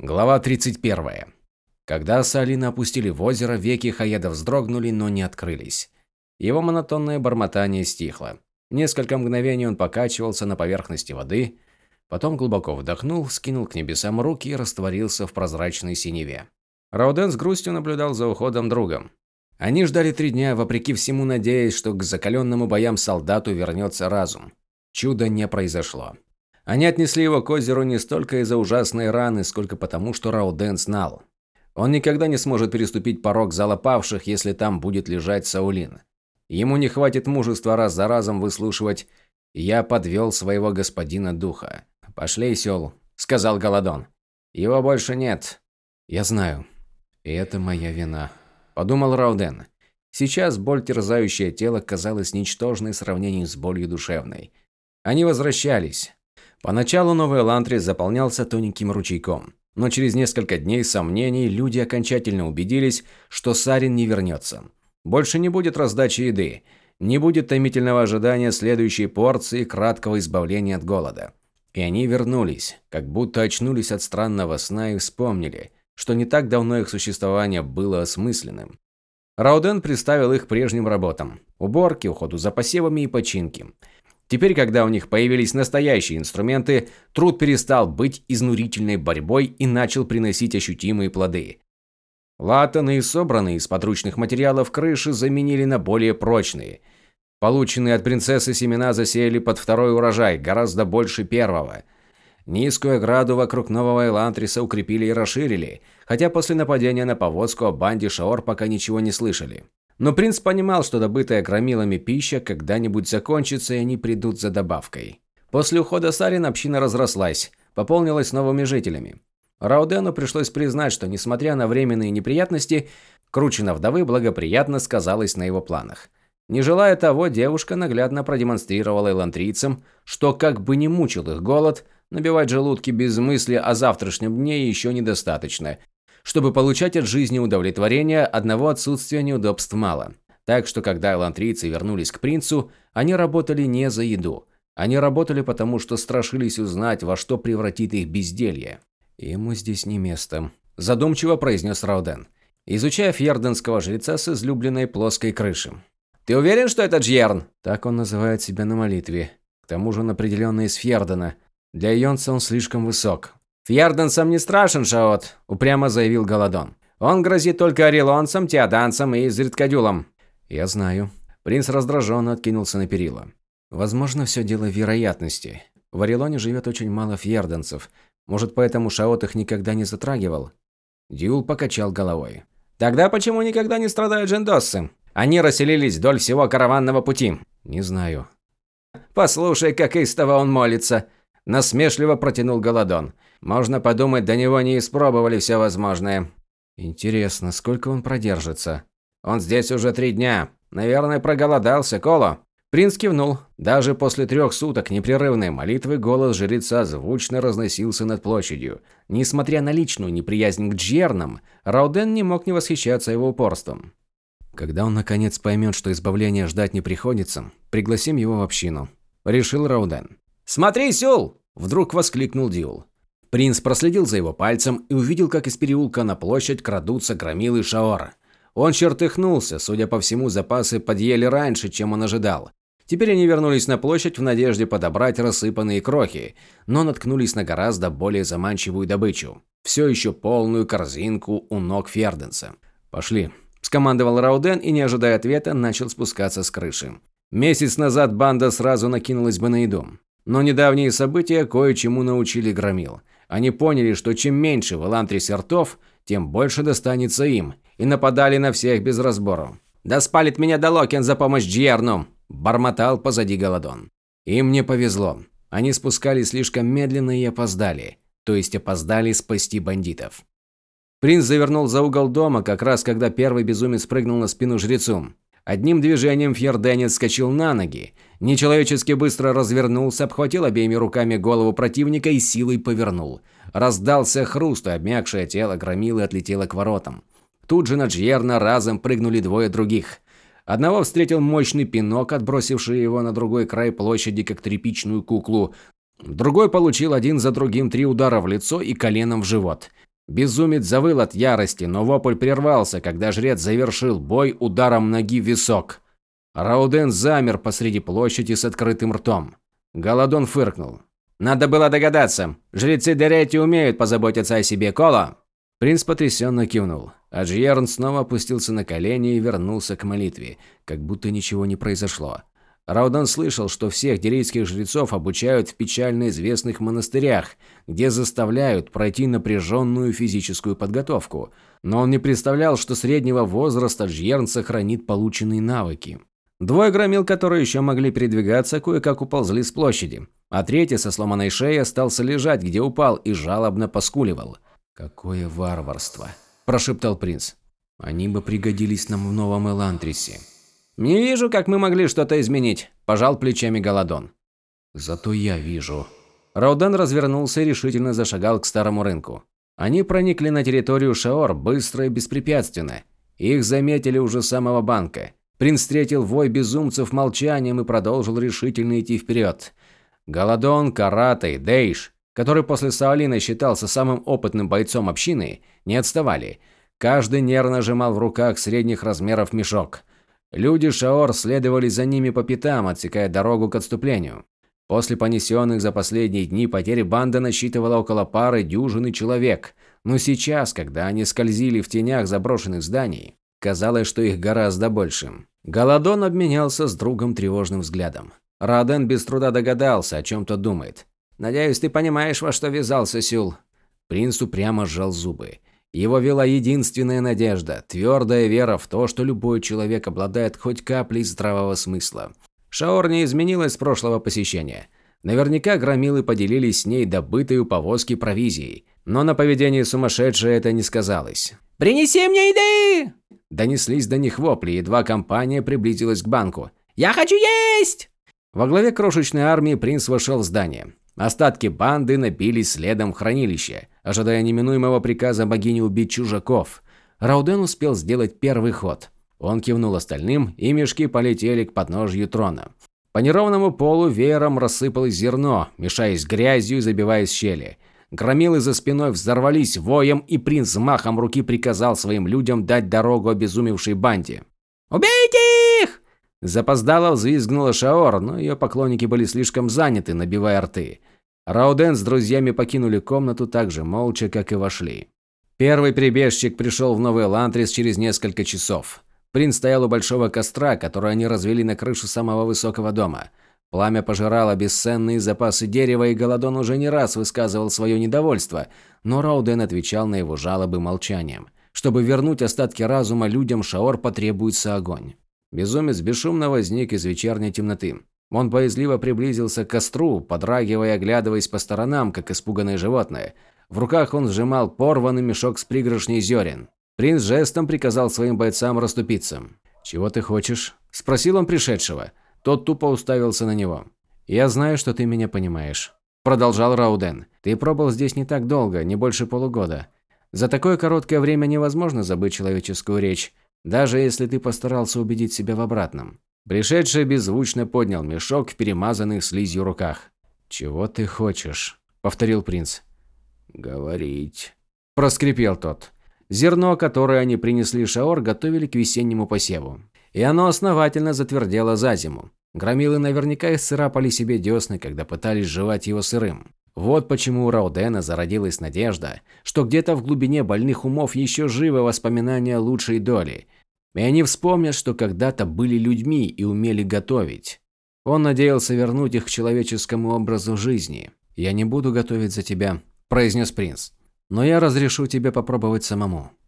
Глава 31. Когда Салина опустили в озеро, веки Хаеда вздрогнули, но не открылись. Его монотонное бормотание стихло. Несколько мгновений он покачивался на поверхности воды, потом глубоко вдохнул, скинул к небесам руки и растворился в прозрачной синеве. Рауден с грустью наблюдал за уходом другом. Они ждали три дня, вопреки всему надеясь, что к закаленному боям солдату вернется разум. Чудо не произошло. Они отнесли его к озеру не столько из-за ужасной раны, сколько потому, что Рауден знал. Он никогда не сможет переступить порог зала павших, если там будет лежать Саулин. Ему не хватит мужества раз за разом выслушивать «Я подвел своего господина духа». «Пошли, сел», – сказал Голодон. «Его больше нет». «Я знаю. И это моя вина», – подумал Рауден. Сейчас боль, терзающая тело, казалась ничтожной в сравнении с болью душевной. Они возвращались. Поначалу Новый Элантрис заполнялся тоненьким ручейком, но через несколько дней сомнений люди окончательно убедились, что Сарин не вернется. Больше не будет раздачи еды, не будет томительного ожидания следующей порции краткого избавления от голода. И они вернулись, как будто очнулись от странного сна и вспомнили, что не так давно их существование было осмысленным. Рауден представил их прежним работам – уборке, уходу за посевами и починки – Теперь, когда у них появились настоящие инструменты, труд перестал быть изнурительной борьбой и начал приносить ощутимые плоды. Латанные, собранные из подручных материалов крыши заменили на более прочные. Полученные от принцессы семена засеяли под второй урожай, гораздо больше первого. Низкую ограду вокруг нового Элантриса укрепили и расширили, хотя после нападения на повозку о банде Шаор пока ничего не слышали. Но принц понимал, что добытая громилами пища когда-нибудь закончится, и они придут за добавкой. После ухода Сарин община разрослась, пополнилась новыми жителями. Раудену пришлось признать, что, несмотря на временные неприятности, кручина вдовы благоприятно сказалась на его планах. Не желая того, девушка наглядно продемонстрировала элантрийцам, что как бы не мучил их голод, набивать желудки без мысли о завтрашнем дне еще недостаточно, чтобы получать от жизни удовлетворение, одного отсутствия неудобств мало. Так что, когда элантрийцы вернулись к принцу, они работали не за еду. Они работали потому, что страшились узнать, во что превратит их безделье. «Ему здесь не место», – задумчиво произнес Рауден, изучая фьерденского жреца с излюбленной плоской крыши. «Ты уверен, что это Джьерн?» Так он называет себя на молитве. К тому же он определенно из Фьердена. Для Йонса он слишком высок. «Фьерденцам не страшен, Шаот», – упрямо заявил Голодон. «Он грозит только орелонцам, теоданцам и зриткадюлам». «Я знаю». Принц раздраженно откинулся на перила. «Возможно, все дело в вероятности. В Орелоне живет очень мало фьерденцев. Может, поэтому Шаот их никогда не затрагивал?» Дюл покачал головой. «Тогда почему никогда не страдают джендоссы? Они расселились вдоль всего караванного пути». «Не знаю». «Послушай, как истово он молится!» Насмешливо протянул Голодон. Можно подумать, до него не испробовали все возможное. Интересно, сколько он продержится? Он здесь уже три дня. Наверное, проголодался, Коло. Принц кивнул. Даже после трех суток непрерывной молитвы голос жреца звучно разносился над площадью. Несмотря на личную неприязнь к Джернам, Рауден не мог не восхищаться его упорством. Когда он наконец поймет, что избавления ждать не приходится, пригласим его в общину. Решил Рауден. «Смотри, Сюл!» – вдруг воскликнул Дюл. Принц проследил за его пальцем и увидел, как из переулка на площадь крадутся громилы Шаора. Он чертыхнулся, судя по всему, запасы подъели раньше, чем он ожидал. Теперь они вернулись на площадь в надежде подобрать рассыпанные крохи, но наткнулись на гораздо более заманчивую добычу. Все еще полную корзинку у ног Ферденса. «Пошли», – скомандовал Рауден и, не ожидая ответа, начал спускаться с крыши. Месяц назад банда сразу накинулась бы на еду. Но недавние события кое-чему научили Громил. Они поняли, что чем меньше в Элантрисе ртов, тем больше достанется им, и нападали на всех без разбору. «Да спалит меня Долокин за помощь Джиерну!» – бормотал позади Голодон. Им не повезло. Они спускались слишком медленно и опоздали. То есть опоздали спасти бандитов. Принц завернул за угол дома, как раз когда первый безумец прыгнул на спину жрецу. Одним движением Фьерденец скачал на ноги, нечеловечески быстро развернулся, обхватил обеими руками голову противника и силой повернул. Раздался хруст, и обмякшее тело громилы отлетело к воротам. Тут же на Джьерна разом прыгнули двое других. Одного встретил мощный пинок, отбросивший его на другой край площади, как тряпичную куклу. Другой получил один за другим три удара в лицо и коленом в живот. Безумец завыл от ярости, но вопль прервался, когда жрец завершил бой ударом ноги в висок. Рауден замер посреди площади с открытым ртом. Голодон фыркнул. «Надо было догадаться. Жрецы Дерети умеют позаботиться о себе, Коло!» Принц потрясенно кивнул. Аджьерн снова опустился на колени и вернулся к молитве, как будто ничего не произошло. Раудан слышал, что всех дерейских жрецов обучают в печально известных монастырях, где заставляют пройти напряженную физическую подготовку. Но он не представлял, что среднего возраста Джьерн сохранит полученные навыки. Двое громил, которые еще могли передвигаться, кое-как уползли с площади, а третий со сломанной шеей остался лежать, где упал, и жалобно поскуливал. «Какое варварство!» – прошептал принц. «Они бы пригодились нам в новом Элантрисе». «Не вижу, как мы могли что-то изменить», – пожал плечами Голодон. «Зато я вижу». Рауден развернулся и решительно зашагал к старому рынку. Они проникли на территорию Шаор быстро и беспрепятственно. Их заметили уже с самого банка. Принц встретил вой безумцев молчанием и продолжил решительно идти вперед. Голодон, Каратай, Дейш, который после Саолина считался самым опытным бойцом общины, не отставали. Каждый нервно сжимал в руках средних размеров мешок. Люди Шаор следовали за ними по пятам, отсекая дорогу к отступлению. После понесенных за последние дни потери банда насчитывала около пары дюжины человек, но сейчас, когда они скользили в тенях заброшенных зданий, казалось, что их гораздо больше. Голодон обменялся с другом тревожным взглядом. Раден без труда догадался, о чем тот думает. «Надеюсь, ты понимаешь, во что ввязался, Сюл?» Принц упрямо сжал зубы. Его вела единственная надежда, твердая вера в то, что любой человек обладает хоть каплей здравого смысла. Шаор не изменилась с прошлого посещения. Наверняка громилы поделились с ней добытой у повозки провизией, но на поведении сумасшедшей это не сказалось. «Принеси мне еды!» Донеслись до них вопли, едва компания приблизилась к банку. «Я хочу есть!» Во главе крошечной армии принц вошел в здание. Остатки банды напились следом в хранилище, ожидая неминуемого приказа богини убить чужаков. Рауден успел сделать первый ход. Он кивнул остальным, и мешки полетели к подножью трона. По неровному полу веером рассыпалось зерно, мешаясь грязью и забиваясь щели. Громилы за спиной взорвались воем, и принц махом руки приказал своим людям дать дорогу обезумевшей банде. «Убейте их!» Запоздало взвизгнула Шаор, но ее поклонники были слишком заняты, набивая рты. Рауден с друзьями покинули комнату так же молча, как и вошли. Первый прибежчик пришел в Новый Лантрис через несколько часов. Принц стоял у большого костра, который они развели на крыше самого высокого дома. Пламя пожирало бесценные запасы дерева, и Голодон уже не раз высказывал свое недовольство, но Рауден отвечал на его жалобы молчанием. Чтобы вернуть остатки разума людям, Шаор потребуется огонь. Безумец бесшумно возник из вечерней темноты. Он боязливо приблизился к костру, подрагивая и оглядываясь по сторонам, как испуганное животное. В руках он сжимал порванный мешок с пригоршней зерен. Принц жестом приказал своим бойцам расступиться. «Чего ты хочешь?» – спросил он пришедшего. Тот тупо уставился на него. «Я знаю, что ты меня понимаешь», – продолжал Рауден. «Ты пробыл здесь не так долго, не больше полугода. За такое короткое время невозможно забыть человеческую речь, даже если ты постарался убедить себя в обратном. Пришедший беззвучно поднял мешок в перемазанных слизью руках. «Чего ты хочешь?» – повторил принц. «Говорить», – проскрипел тот. Зерно, которое они принесли Шаор, готовили к весеннему посеву. И оно основательно затвердело за зиму. Громилы наверняка исцарапали себе десны, когда пытались жевать его сырым. Вот почему у Раудена зародилась надежда, что где-то в глубине больных умов еще живы воспоминания лучшей доли. И они вспомнят, что когда-то были людьми и умели готовить. Он надеялся вернуть их к человеческому образу жизни. «Я не буду готовить за тебя», – произнес принц. «Но я разрешу тебе попробовать самому».